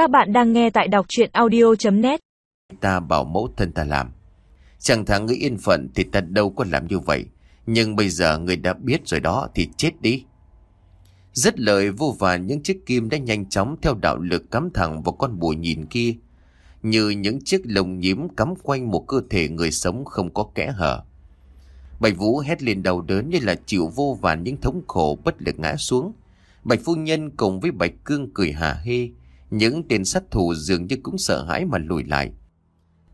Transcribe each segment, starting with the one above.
Các bạn đang nghe tại đọc chuyện audio.net Ta bảo mẫu thân ta làm. Chẳng thà người yên phận thì ta đâu có làm như vậy. Nhưng bây giờ người đã biết rồi đó thì chết đi. Rất lời vô vàn những chiếc kim đã nhanh chóng theo đạo lực cắm thẳng vào con bùa nhìn kia. Như những chiếc lồng nhím cắm quanh một cơ thể người sống không có kẽ hở. Bạch Vũ hét lên đầu đớn như là chịu vô vàn những thống khổ bất lực ngã xuống. Bạch Phu Nhân cùng với Bạch Cương cười hà hê. Những tên sát thủ dường như cũng sợ hãi mà lùi lại.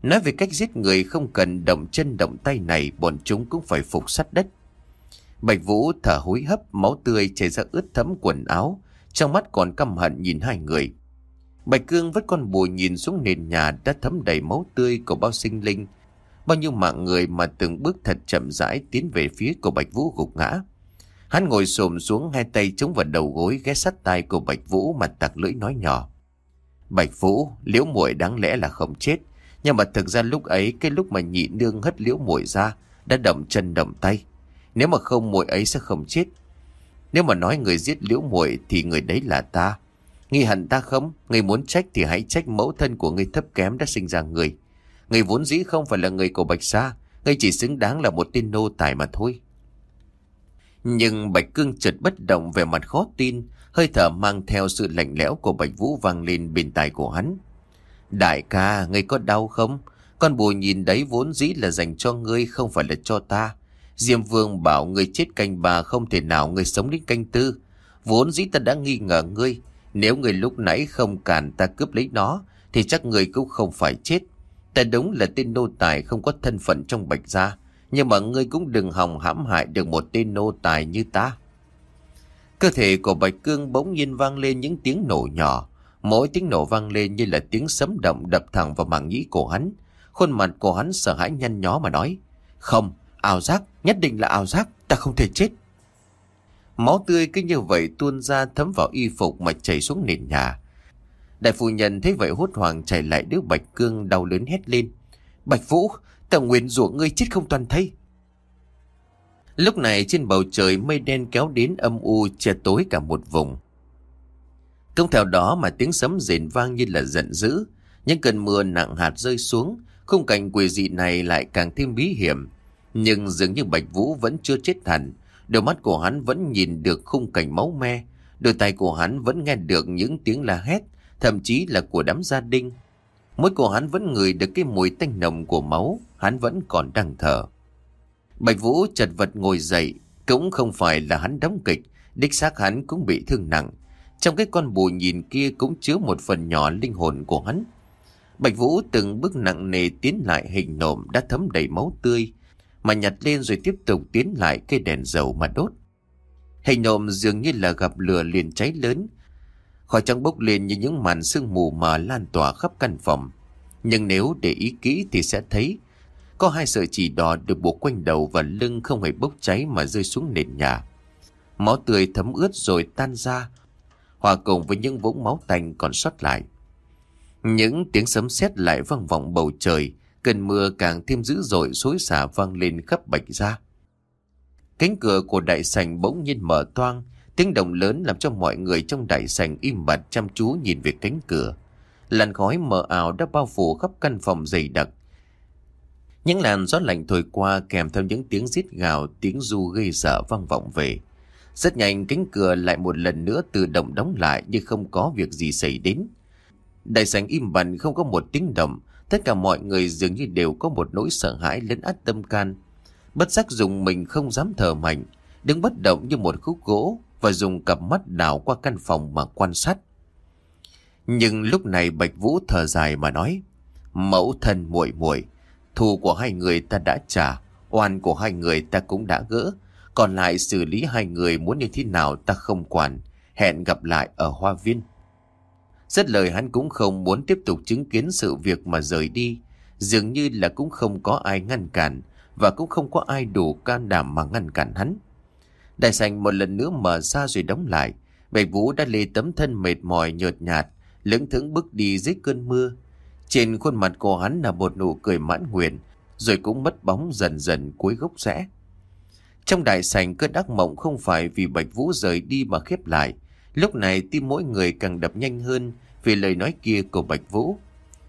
Nói về cách giết người không cần động chân động tay này bọn chúng cũng phải phục sát đất. Bạch Vũ thở hối hấp máu tươi chảy ra ướt thấm quần áo, trong mắt còn căm hận nhìn hai người. Bạch Cương vứt con bùa nhìn xuống nền nhà đã thấm đầy máu tươi của bao sinh linh. Bao nhiêu mạng người mà từng bước thật chậm rãi tiến về phía của Bạch Vũ gục ngã. Hắn ngồi xổm xuống hai tay chống vào đầu gối ghé sát tay của Bạch Vũ mà tặc lưỡi nói nhỏ. Bạch Vũ, liễu muội đáng lẽ là không chết. Nhưng mà thực ra lúc ấy, cái lúc mà nhị nương hất liễu muội ra, đã động chân động tay. Nếu mà không muội ấy sẽ không chết. Nếu mà nói người giết liễu muội thì người đấy là ta. Nghi hận ta không? Người muốn trách thì hãy trách mẫu thân của người thấp kém đã sinh ra người. Người vốn dĩ không phải là người của Bạch Sa. Người chỉ xứng đáng là một tên nô tài mà thôi. Nhưng Bạch Cương chợt bất động về mặt khó tin, hơi thở mang theo sự lạnh lẽo của Bạch Vũ vang lên bên tai của hắn. Đại ca, ngươi có đau không? Con bùa nhìn đấy vốn dĩ là dành cho ngươi không phải là cho ta. Diêm Vương bảo ngươi chết canh bà không thể nào ngươi sống đến canh tư. Vốn dĩ ta đã nghi ngờ ngươi. Nếu ngươi lúc nãy không cản ta cướp lấy nó, thì chắc ngươi cũng không phải chết. Ta đúng là tên nô tài không có thân phận trong bạch gia. Nhưng mà ngươi cũng đừng hòng hãm hại được một tên nô tài như ta. Cơ thể của Bạch Cương bỗng nhiên vang lên những tiếng nổ nhỏ. Mỗi tiếng nổ vang lên như là tiếng sấm động đập thẳng vào màng nhĩ của hắn. Khuôn mặt của hắn sợ hãi nhăn nhó mà nói. Không, ảo giác, nhất định là ảo giác, ta không thể chết. Máu tươi cứ như vậy tuôn ra thấm vào y phục mà chảy xuống nền nhà. Đại phu nhân thấy vậy hốt hoảng chạy lại đứa Bạch Cương đau lớn hét lên. Bạch Vũ, Tao nguyện rủa ngươi chết không toàn thây. Lúc này trên bầu trời mây đen kéo đến âm u che tối cả một vùng. công theo đó mà tiếng sấm rền vang như là giận dữ. Những cơn mưa nặng hạt rơi xuống, khung cảnh quỷ dị này lại càng thêm bí hiểm. Nhưng dường như Bạch Vũ vẫn chưa chết hẳn, đôi mắt của hắn vẫn nhìn được khung cảnh máu me, đôi tay của hắn vẫn nghe được những tiếng la hét, thậm chí là của đám gia đình. Mũi của hắn vẫn ngửi được cái mùi tanh nồng của máu, hắn vẫn còn đang thở. Bạch Vũ chật vật ngồi dậy, cũng không phải là hắn đóng kịch, đích xác hắn cũng bị thương nặng. Trong cái con bù nhìn kia cũng chứa một phần nhỏ linh hồn của hắn. Bạch Vũ từng bước nặng nề tiến lại hình nộm đã thấm đầy máu tươi, mà nhặt lên rồi tiếp tục tiến lại cây đèn dầu mà đốt. Hình nộm dường như là gặp lửa liền cháy lớn, khỏi trắng bốc lên như những màn sương mù mà lan tỏa khắp căn phòng. Nhưng nếu để ý kỹ thì sẽ thấy có hai sợi chỉ đỏ được buộc quanh đầu và lưng không hề bốc cháy mà rơi xuống nền nhà. Máu tươi thấm ướt rồi tan ra, hòa cùng với những vũng máu tanh còn sót lại. Những tiếng sấm sét lại vang vọng bầu trời, cơn mưa càng thêm dữ dội xối xả vang lên khắp bạch ra. Cánh cửa của đại sảnh bỗng nhiên mở toang, tiếng động lớn làm cho mọi người trong đại sảnh im bặt chăm chú nhìn về cánh cửa. Làn khói mờ ảo đã bao phủ khắp căn phòng dày đặc, những làn gió lạnh thổi qua kèm theo những tiếng rít gào, tiếng du gây sợ vang vọng về. Rất nhanh cánh cửa lại một lần nữa tự động đóng lại nhưng không có việc gì xảy đến. Đại sảnh im bặt không có một tiếng động, tất cả mọi người dường như đều có một nỗi sợ hãi lấn át tâm can. Bất giác dùng mình không dám thở mạnh, đứng bất động như một khúc gỗ và dùng cặp mắt đảo qua căn phòng mà quan sát. Nhưng lúc này Bạch Vũ thở dài mà nói, mẫu thân muội muội Thù của hai người ta đã trả, oan của hai người ta cũng đã gỡ. Còn lại xử lý hai người muốn như thế nào ta không quản. Hẹn gặp lại ở Hoa Viên. Rất lời hắn cũng không muốn tiếp tục chứng kiến sự việc mà rời đi. Dường như là cũng không có ai ngăn cản và cũng không có ai đủ can đảm mà ngăn cản hắn. Đại sành một lần nữa mở ra rồi đóng lại. Bạch Vũ đã lê tấm thân mệt mỏi nhợt nhạt, lững thững bước đi dưới cơn mưa. Trên khuôn mặt của hắn là một nụ cười mãn nguyện, rồi cũng mất bóng dần dần cuối gốc rẽ. Trong đại sảnh cơn ác mộng không phải vì Bạch Vũ rời đi mà khép lại. Lúc này tim mỗi người càng đập nhanh hơn vì lời nói kia của Bạch Vũ.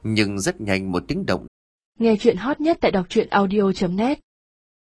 Nhưng rất nhanh một tiếng động Nghe chuyện hot nhất tại đọc truyện audio.net